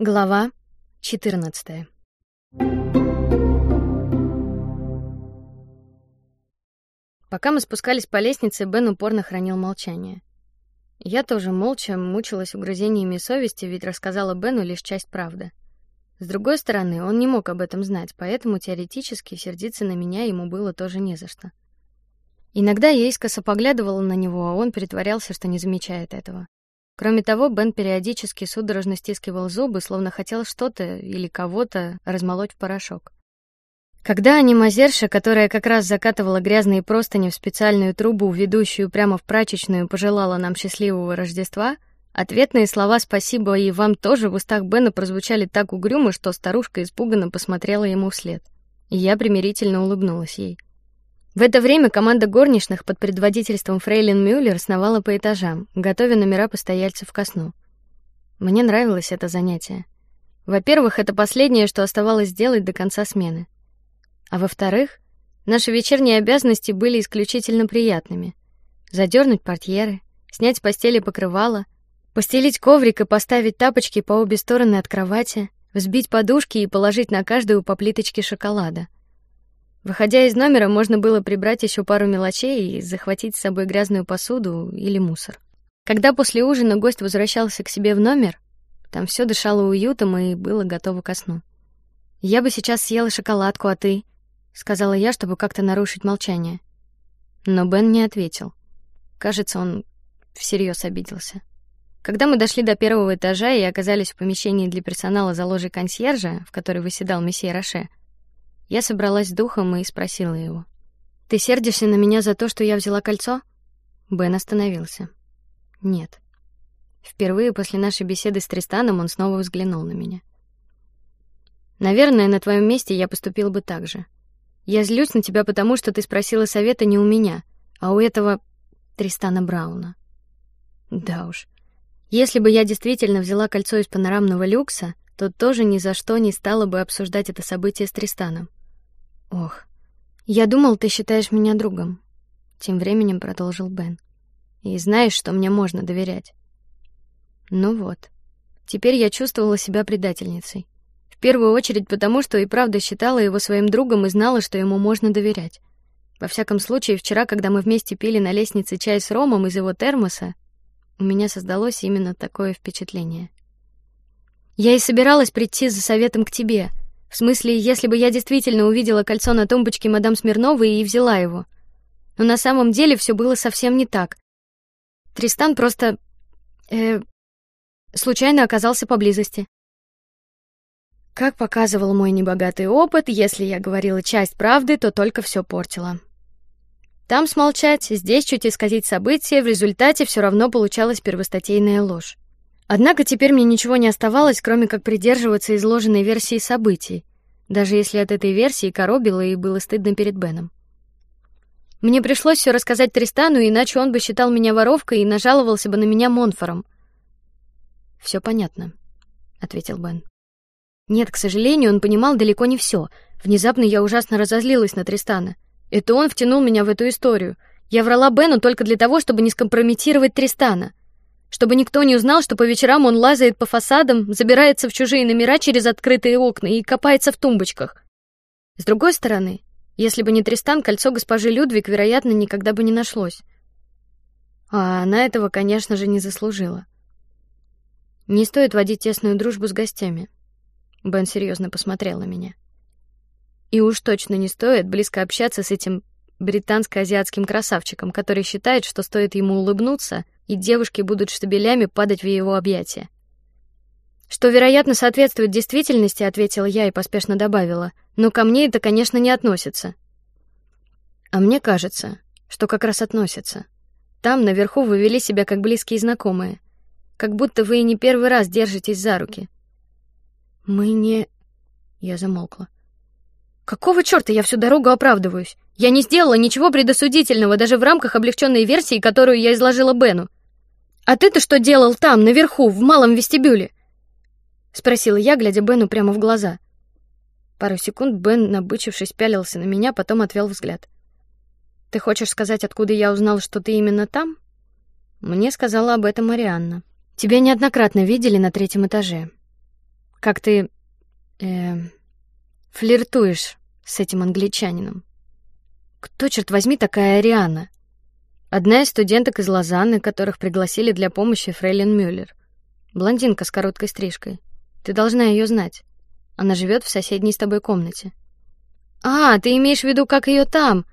Глава 14. Пока мы спускались по лестнице, Бен упорно хранил молчание. Я тоже молча мучилась угрызениями совести, ведь рассказала Бену лишь часть правды. С другой стороны, он не мог об этом знать, поэтому теоретически сердиться на меня ему было тоже не за что. Иногда я искоса поглядывала на него, а он притворялся, что не замечает этого. Кроме того, Бен периодически судорожно стискивал зубы, словно хотел что-то или кого-то размолоть в порошок. Когда анимазерша, которая как раз закатывала грязные простыни в специальную трубу, ведущую прямо в прачечную, пожелала нам счастливого Рождества, ответные слова «спасибо» и «вам тоже» в устах Бена прозвучали так угрюмо, что старушка испуганно посмотрела ему вслед. Я примирительно улыбнулась ей. В это время команда горничных под предводительством Фрейлин Мюллер сновала по этажам, готовя номера постояльцев ко сну. Мне нравилось это занятие. Во-первых, это последнее, что оставалось сделать до конца смены. А во-вторых, наши вечерние обязанности были исключительно приятными: задернуть портьеры, снять с постели покрывало, постелить коврик и поставить тапочки по обе стороны от кровати, взбить подушки и положить на каждую по плиточке шоколада. Выходя из номера, можно было прибрать еще пару мелочей и захватить с собой грязную посуду или мусор. Когда после ужина гость возвращался к себе в номер, там все дышало уютом и было готово ко сну. Я бы сейчас съела шоколадку, а ты? сказала я, чтобы как-то нарушить молчание. Но Бен не ответил. Кажется, он всерьез обиделся. Когда мы дошли до первого этажа и оказались в помещении для персонала за ложей консьержа, в которой выседал месье Роше, я собралась духом и спросила его: "Ты сердишься на меня за то, что я взяла кольцо?" Бен остановился. "Нет". Впервые после нашей беседы с Тристаном он снова взглянул на меня. Наверное, на твоем месте я поступил бы так же. Я злюсь на тебя потому, что ты спросила совета не у меня, а у этого Тристана Брауна. Да уж. Если бы я действительно взяла кольцо из панорамного люкса, то тоже ни за что не стала бы обсуждать это событие с Тристаном. Ох, я думал, ты считаешь меня другом. Тем временем продолжил Бен. И знаешь, что мне можно доверять. Ну вот. Теперь я чувствовала себя предательницей. В первую очередь потому, что и правда считала его своим другом и знала, что ему можно доверять. Во всяком случае, вчера, когда мы вместе пили на лестнице чай с ромом из его термоса, у меня создалось именно такое впечатление. Я и собиралась прийти за советом к тебе, в смысле, если бы я действительно увидела кольцо на тумбочке мадам Смирновой и взяла его. Но на самом деле все было совсем не так. Тристан просто э, случайно оказался поблизости. Как показывал мой небогатый опыт, если я говорила часть правды, то только все портила. Там смолчать, здесь чуть исказить события, в результате все равно получалась первостатейная ложь. Однако теперь мне ничего не оставалось, кроме как придерживаться изложенной версии событий, даже если от этой версии коробило и было стыдно перед Беном. Мне пришлось все рассказать Тристану, иначе он бы считал меня воровкой и нажаловался бы на меня Монфором. Все понятно, ответил Бен. Нет, к сожалению, он понимал далеко не все. Внезапно я ужасно разозлилась на Тристана. Это он втянул меня в эту историю. Я врала Бену только для того, чтобы не скомпрометировать Тристана чтобы никто не узнал, что по вечерам он лазает по фасадам, забирается в чужие номера через открытые окна и копается в тумбочках. С другой стороны, если бы не Тристан, кольцо госпожи Людвиг, вероятно, никогда бы не нашлось. А она этого, конечно же, не заслужила. Не стоит водить тесную дружбу с гостями. Бен серьезно посмотрел на меня. И уж точно не стоит близко общаться с этим британско-азиатским красавчиком, который считает, что стоит ему улыбнуться, и девушки будут штабелями падать в его объятия. Что, вероятно, соответствует действительности, ответила я и поспешно добавила. Но ко мне это, конечно, не относится. А мне кажется, что как раз относится. Там наверху вы вели себя как близкие знакомые, как будто вы и не первый раз держитесь за руки. Мы не. Я замолкла. Какого черта я всю дорогу оправдываюсь? Я не сделала ничего предосудительного даже в рамках облегченной версии, которую я изложила Бену. А ты-то что делал там, наверху, в малом вестибюле? спросила я, глядя Бену прямо в глаза. Пару секунд Бен, набычившись, пялился на меня, потом отвел взгляд. Ты хочешь сказать, откуда я узнал, что ты именно там? Мне сказала об этом Марианна. Тебя неоднократно видели на третьем этаже. как ты э, флиртуешь с этим англичанином. Кто черт возьми такая Ариана? Одна из студенток из Лозанны, которых пригласили для помощи Фрейлин Мюллер. Блондинка с короткой стрижкой. Ты должна ее знать. Она живет в соседней с тобой комнате. А, ты имеешь в виду, как ее там?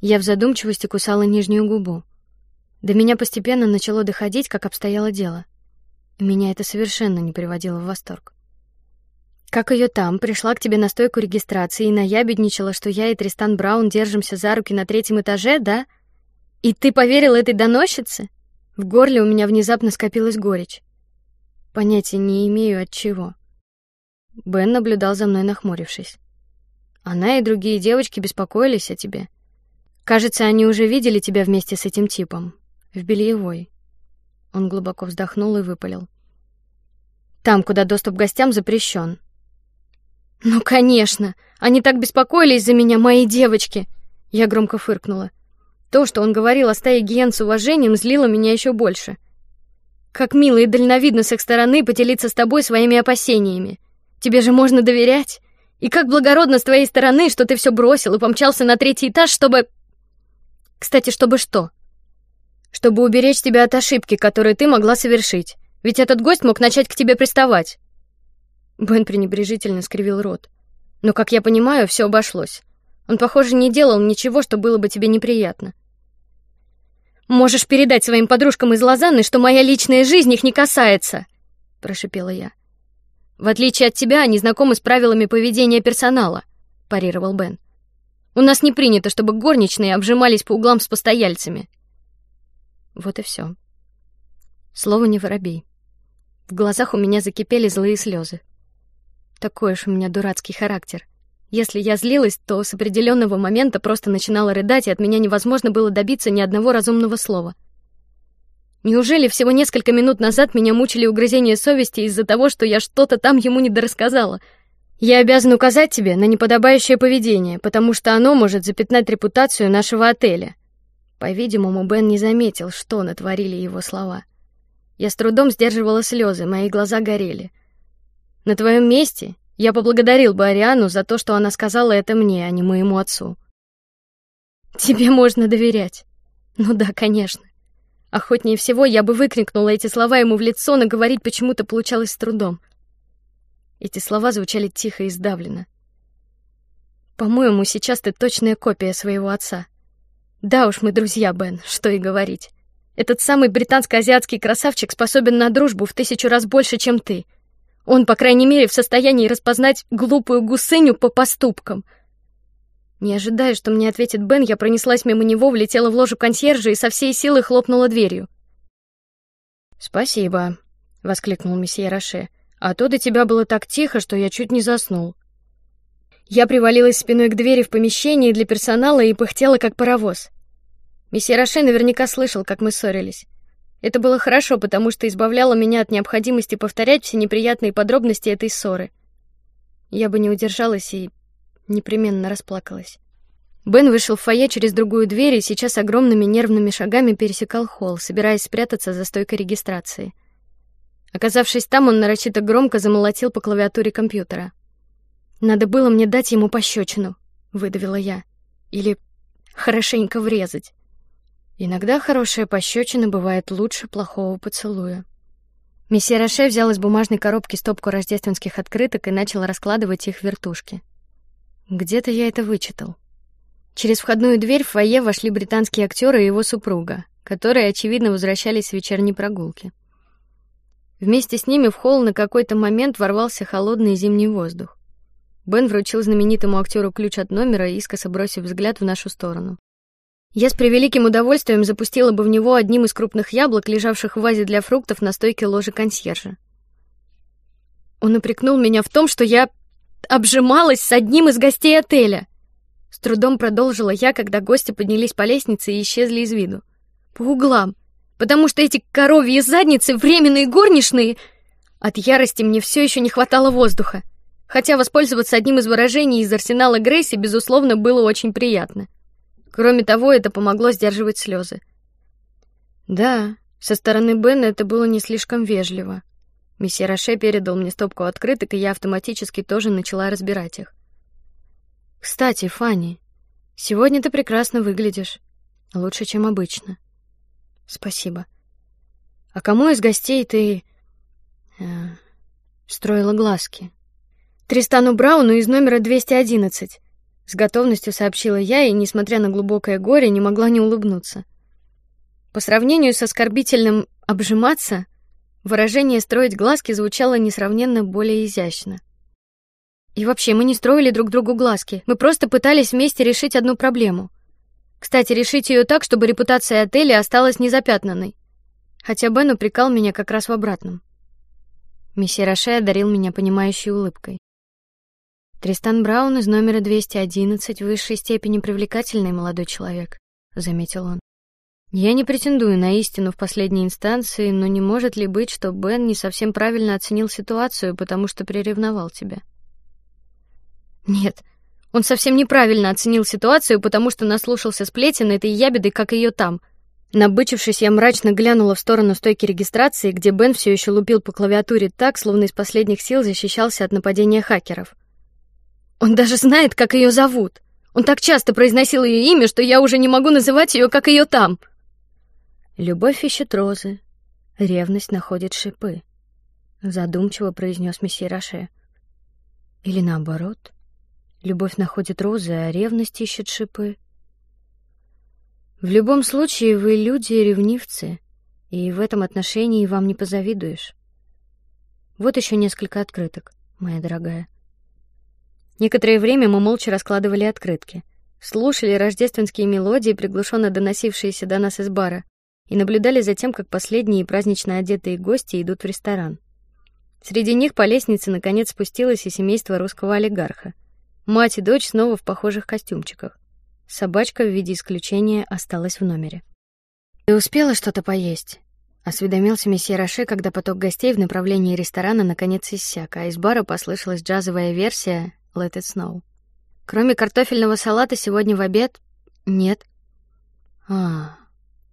Я в задумчивости кусала нижнюю губу. До меня постепенно начало доходить, как обстояло дело. Меня это совершенно не приводило в восторг. Как ее там? Пришла к тебе на стойку регистрации и наябедничала, что я и Тристан Браун держимся за руки на третьем этаже, да? И ты поверил этой доносчице? В горле у меня внезапно скопилась горечь. Понятия не имею от чего. Бен наблюдал за мной, нахмурившись. Она и другие девочки беспокоились о тебе. Кажется, они уже видели тебя вместе с этим типом в бельевой. Он глубоко вздохнул и выпалил: "Там, куда доступ гостям запрещен. Ну, конечно, они так беспокоились за меня, мои девочки. Я громко фыркнула. То, что он говорил о стае гиен с уважением, злило меня еще больше. Как мило и дальновидно с их стороны поделиться с тобой своими опасениями. Тебе же можно доверять. И как благородно с твоей стороны, что ты все бросил и помчался на третий этаж, чтобы... Кстати, чтобы что? Чтобы уберечь тебя от ошибки, которую ты могла совершить. Ведь этот гость мог начать к тебе приставать. Бен пренебрежительно скривил рот. Но, как я понимаю, все обошлось. Он, похоже, не делал ничего, что было бы тебе неприятно. Можешь передать своим подружкам из Лозанны, что моя личная жизнь их не касается, прошипела я. В отличие от тебя, они знакомы с правилами поведения персонала, парировал Бен. У нас не принято, чтобы горничные обжимались по углам с постояльцами. Вот и все. Слово не воробей. В глазах у меня закипели злые слезы. Такой уж у меня дурацкий характер. Если я злилась, то с определенного момента просто начинала рыдать, и от меня невозможно было добиться ни одного разумного слова. Неужели всего несколько минут назад меня мучили угрызения совести из-за того, что я что-то там ему не дорассказала? Я обязан указать тебе на неподобающее поведение, потому что оно может запятнать репутацию нашего отеля. По-видимому, Бен не заметил, что натворили его слова. Я с трудом сдерживала слезы, мои глаза горели. На твоем месте я поблагодарил бы Ариану за то, что она сказала это мне, а не моему отцу. Тебе можно доверять. Ну да, конечно. Охотнее всего я бы выкрикнула эти слова ему в лицо, но говорить почему-то получалось с трудом. Эти слова звучали тихо и сдавленно. По-моему, сейчас ты точная копия своего отца. Да уж, мы друзья, Бен, что и говорить. Этот самый британско-азиатский красавчик способен на дружбу в тысячу раз больше, чем ты. Он, по крайней мере, в состоянии распознать глупую гусыню по поступкам — не ожидая, что мне ответит Бен, я пронеслась мимо него, влетела в ложу консьержа и со всей силы хлопнула дверью. Спасибо, воскликнул месье Роше. А то до тебя было так тихо, что я чуть не заснул. Я привалилась спиной к двери в помещении для персонала и пыхтела как паровоз. Месье Роше наверняка слышал, как мы ссорились. Это было хорошо, потому что избавляло меня от необходимости повторять все неприятные подробности этой ссоры. Я бы не удержалась и непременно расплакалась. Бен вышел в фойе через другую дверь и сейчас огромными нервными шагами пересекал холл, собираясь спрятаться за стойкой регистрации. Оказавшись там, он нарочито громко замолотил по клавиатуре компьютера. Надо было мне дать ему пощечину, выдавила я, или хорошенько врезать. Иногда хорошая пощечина бывает лучше плохого поцелуя. Месье Роше взял из бумажной коробки стопку рождественских открыток и начал раскладывать их в вертушки. Где-то я это вычитал. Через входную дверь в фойе вошли британские актеры и его супруга, которые очевидно возвращались с вечерней прогулки. Вместе с ними в холл на какой-то момент ворвался холодный зимний воздух. Бен вручил знаменитому актеру ключ от номера, искоса бросив взгляд в нашу сторону. Я с превеликим удовольствием запустила бы в него одним из крупных яблок, лежавших в вазе для фруктов на стойке ложи консьержа. Он упрекнул меня в том, что я обжималась с одним из гостей отеля. С трудом продолжила я, когда гости поднялись по лестнице и исчезли из виду. По углам, потому что эти коровьи задницы временные горничные. От ярости мне все еще не хватало воздуха, хотя воспользоваться одним из выражений из арсенала Грейси безусловно было очень приятно. Кроме того, это помогло сдерживать слезы. Да, со стороны Бена это было не слишком вежливо. Месье Роше передал мне стопку открыток, и я автоматически тоже начала разбирать их. Кстати, Фанни, сегодня ты прекрасно выглядишь, лучше, чем обычно. Спасибо. А кому из гостей ты э, строила глазки? Тристану Брауну из номера 211. С готовностью сообщила я и, несмотря на глубокое горе, не могла не улыбнуться. По сравнению с оскорбительным обжиматься, выражение строить глазки звучало несравненно более изящно. И вообще, мы не строили друг другу глазки, мы просто пытались вместе решить одну проблему. Кстати, решить ее так, чтобы репутация отеля осталась незапятнанной. Хотя Бен упрекал меня как раз в обратном. Месье Роше одарил меня понимающей улыбкой. Тристан Браун из номера 211 в высшей степени привлекательный молодой человек, заметил он. Я не претендую на истину в последней инстанции, но не может ли быть, что Бен не совсем правильно оценил ситуацию, потому что приревновал тебя? Нет, он совсем неправильно оценил ситуацию, потому что наслушался сплетен этой ябеды, как ее там. Набычившись, я мрачно глянула в сторону стойки регистрации, где Бен все еще лупил по клавиатуре так, словно из последних сил защищался от нападения хакеров. Он даже знает, как ее зовут. Он так часто произносил ее имя, что я уже не могу называть ее, как ее там. Любовь ищет розы, ревность находит шипы. Задумчиво произнес месье Роше. Или наоборот, любовь находит розы, а ревность ищет шипы. В любом случае вы люди ревнивцы, и в этом отношении вам не позавидуешь. Вот еще несколько открыток, моя дорогая. Некоторое время мы молча раскладывали открытки, слушали рождественские мелодии, приглушенно доносившиеся до нас из бара, и наблюдали за тем, как последние празднично одетые гости идут в ресторан. Среди них по лестнице наконец спустилось и семейство русского олигарха. Мать и дочь снова в похожих костюмчиках. Собачка в виде исключения осталась в номере. Ты успела что-то поесть? Осведомился месье Роше, когда поток гостей в направлении ресторана наконец иссяк, а из бара послышалась джазовая версия Let It Snow. Кроме картофельного салата сегодня в обед нет. А,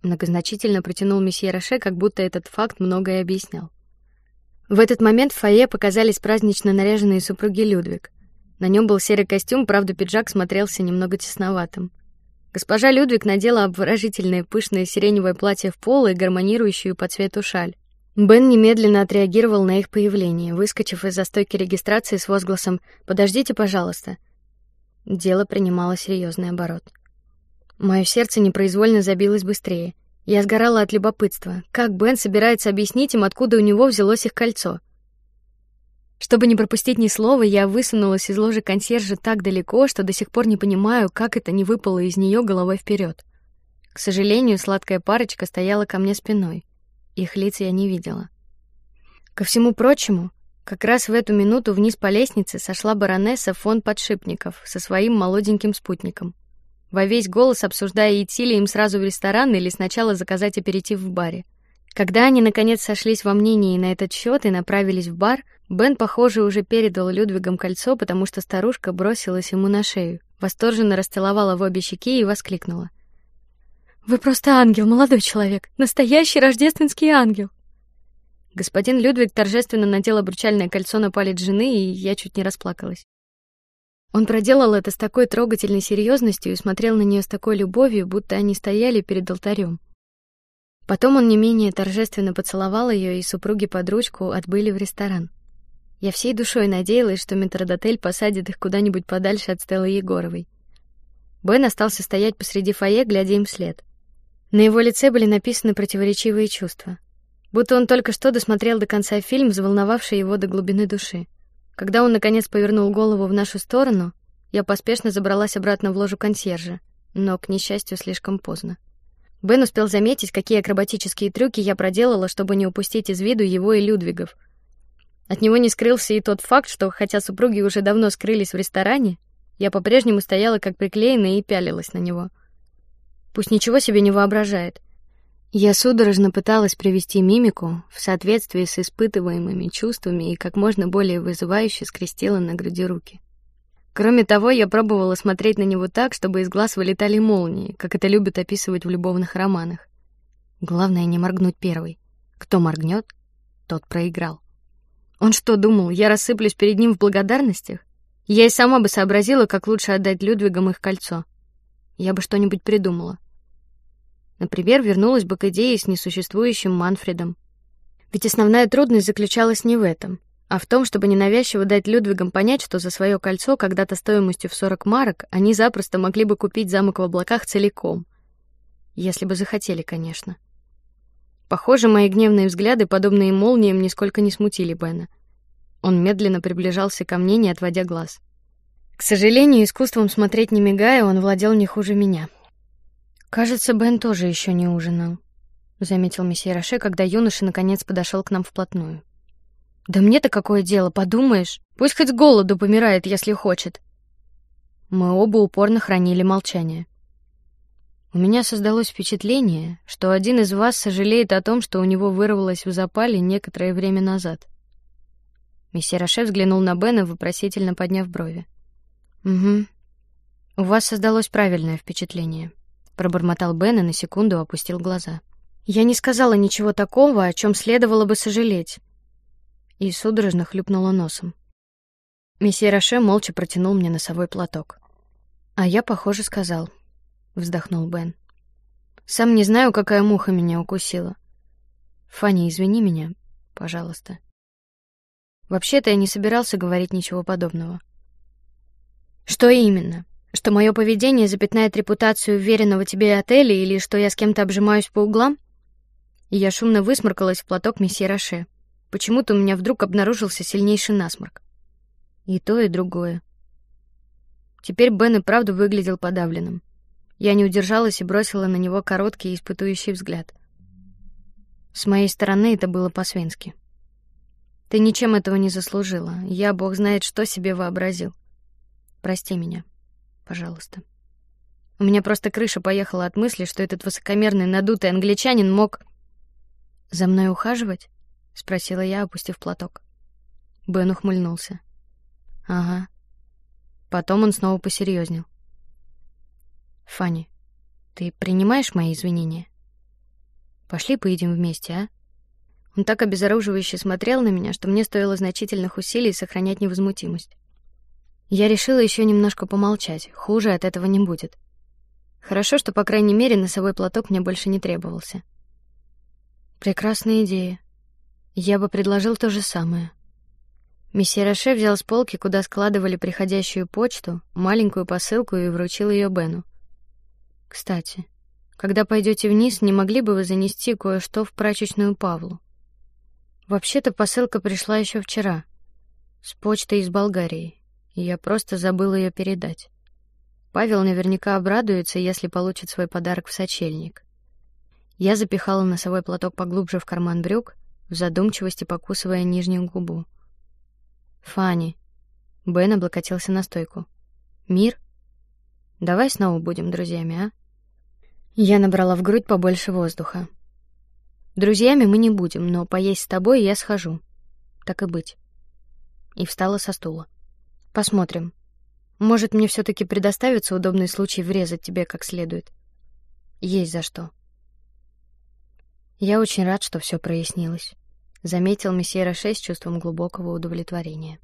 многозначительно протянул месье Роше, как будто этот факт многое объяснял. В этот момент в фойе показались празднично наряженные супруги Людвиг. На нем был серый костюм, правда пиджак смотрелся немного тесноватым. Госпожа Людвиг надела обворожительное пышное сиреневое платье в пол и гармонирующую по цвету шаль. Бен немедленно отреагировал на их появление, выскочив из застойки регистрации с возгласом: "Подождите, пожалуйста". Дело принимало серьезный оборот. Мое сердце непроизвольно забилось быстрее. Я сгорала от любопытства, как Бен собирается объяснить им, откуда у него взялось их кольцо. Чтобы не пропустить ни слова, я высунулась из ложи консьержа так далеко, что до сих пор не понимаю, как это не выпало из нее головой вперед. К сожалению, сладкая парочка стояла ко мне спиной. Их лиц я не видела. Ко всему прочему, как раз в эту минуту вниз по лестнице сошла баронесса фон Подшипников со своим молоденьким спутником. Во весь голос обсуждая, идти ли им сразу в ресторан или сначала заказать аперитив в баре. Когда они наконец сошлись во мнении на этот счет и направились в бар, Бен, похоже, уже передал Людвигам кольцо, потому что старушка бросилась ему на шею, восторженно расцеловала в обе щеки и воскликнула: вы просто ангел, молодой человек, настоящий рождественский ангел. Господин Людвиг торжественно надел обручальное кольцо на палец жены, и я чуть не расплакалась. Он проделал это с такой трогательной серьезностью и смотрел на нее с такой любовью, будто они стояли перед алтарем. Потом он не менее торжественно поцеловал ее, и супруги под ручку отбыли в ресторан. Я всей душой надеялась, что метрдотель посадит их куда-нибудь подальше от Стеллы Егоровой. Бен остался стоять посреди фойе, глядя им вслед. На его лице были написаны противоречивые чувства, будто он только что досмотрел до конца фильм, взволновавший его до глубины души. Когда он наконец повернул голову в нашу сторону, я поспешно забралась обратно в ложу консьержа, но к несчастью слишком поздно. Бен успел заметить, какие акробатические трюки я проделала, чтобы не упустить из виду его и Людвигов. От него не скрылся и тот факт, что хотя супруги уже давно скрылись в ресторане, я по-прежнему стояла как приклеенная и пялилась на него. Пусть ничего себе не воображает. Я судорожно пыталась привести мимику в соответствии с испытываемыми чувствами и как можно более вызывающе скрестила на груди руки. Кроме того, я пробовала смотреть на него так, чтобы из глаз вылетали молнии, как это любят описывать в любовных романах. Главное не моргнуть первой. Кто моргнет, тот проиграл. Он что думал, я рассыплюсь перед ним в благодарностях? Я и сама бы сообразила, как лучше отдать Людвигам их кольцо. Я бы что-нибудь придумала. Например, вернулась бы к идее с несуществующим Манфредом. Ведь основная трудность заключалась не в этом, а в том, чтобы ненавязчиво дать Людвигам понять, что за свое кольцо, когда-то стоимостью в 40 марок, они запросто могли бы купить замок в облаках целиком, если бы захотели, конечно. Похоже, мои гневные взгляды, подобные молниям, нисколько не смутили Бена. Он медленно приближался ко мне, не отводя глаз. К сожалению, искусством смотреть не мигая он владел не хуже меня. Кажется, Бен тоже еще не ужинал, заметил месье Роше, когда юноша наконец подошел к нам вплотную. Да мне-то какое дело, подумаешь? Пусть хоть голоду помирает, если хочет. Мы оба упорно хранили молчание. У меня создалось впечатление, что один из вас сожалеет о том, что у него вырвалось в запале некоторое время назад. Месье Роше взглянул на Бена, вопросительно подняв брови. Угу. У вас создалось правильное впечатление, пробормотал Бен и на секунду опустил глаза. Я не сказала ничего такого, о чем следовало бы сожалеть. И судорожно хлюпнула носом. Месье Роше молча протянул мне носовой платок. А я, похоже, сказал, вздохнул Бен. Сам не знаю, какая муха меня укусила. Фанни, извини меня, пожалуйста. Вообще-то я не собирался говорить ничего подобного. Что именно? Что мое поведение запятнает репутацию уверенного тебе отеля или что я с кем-то обжимаюсь по углам? Я шумно высморкалась в платок месье Роше. Почему-то у меня вдруг обнаружился сильнейший насморк. И то, и другое. Теперь Бен и правда выглядел подавленным. Я не удержалась и бросила на него короткий испытующий взгляд. С моей стороны это было по-свински. Ты ничем этого не заслужила. Я, бог знает, что себе вообразил. Прости меня, пожалуйста. У меня просто крыша поехала от мысли, что этот высокомерный надутый англичанин мог за мной ухаживать, спросила я, опустив платок. Бен ухмыльнулся. Ага. Потом он снова посерьезнел. Фанни, ты принимаешь мои извинения? Пошли поедим вместе, а? Он так обезоруживающе смотрел на меня, что мне стоило значительных усилий сохранять невозмутимость. Я решила еще немножко помолчать. Хуже от этого не будет. Хорошо, что по крайней мере носовой платок мне больше не требовался. Прекрасная идея. Я бы предложил то же самое. Месье Роше взял с полки, куда складывали приходящую почту, маленькую посылку и вручил ее Бену. Кстати, когда пойдете вниз, не могли бы вы занести кое-что в прачечную Павлу? Вообще-то посылка пришла еще вчера с почты из Болгарии, я просто забыл ее передать. Павел наверняка обрадуется, если получит свой подарок в сочельник. Я запихала носовой платок поглубже в карман брюк, в задумчивости покусывая нижнюю губу. Фанни, Бен облокотился на стойку. Мир, давай снова будем друзьями, а? Я набрала в грудь побольше воздуха. Друзьями мы не будем, но поесть с тобой я схожу. Так и быть. И встала со стула. Посмотрим. Может, мне все-таки предоставится удобный случай врезать тебе как следует. Есть за что. Я очень рад, что все прояснилось, заметил месье Роше с чувством глубокого удовлетворения.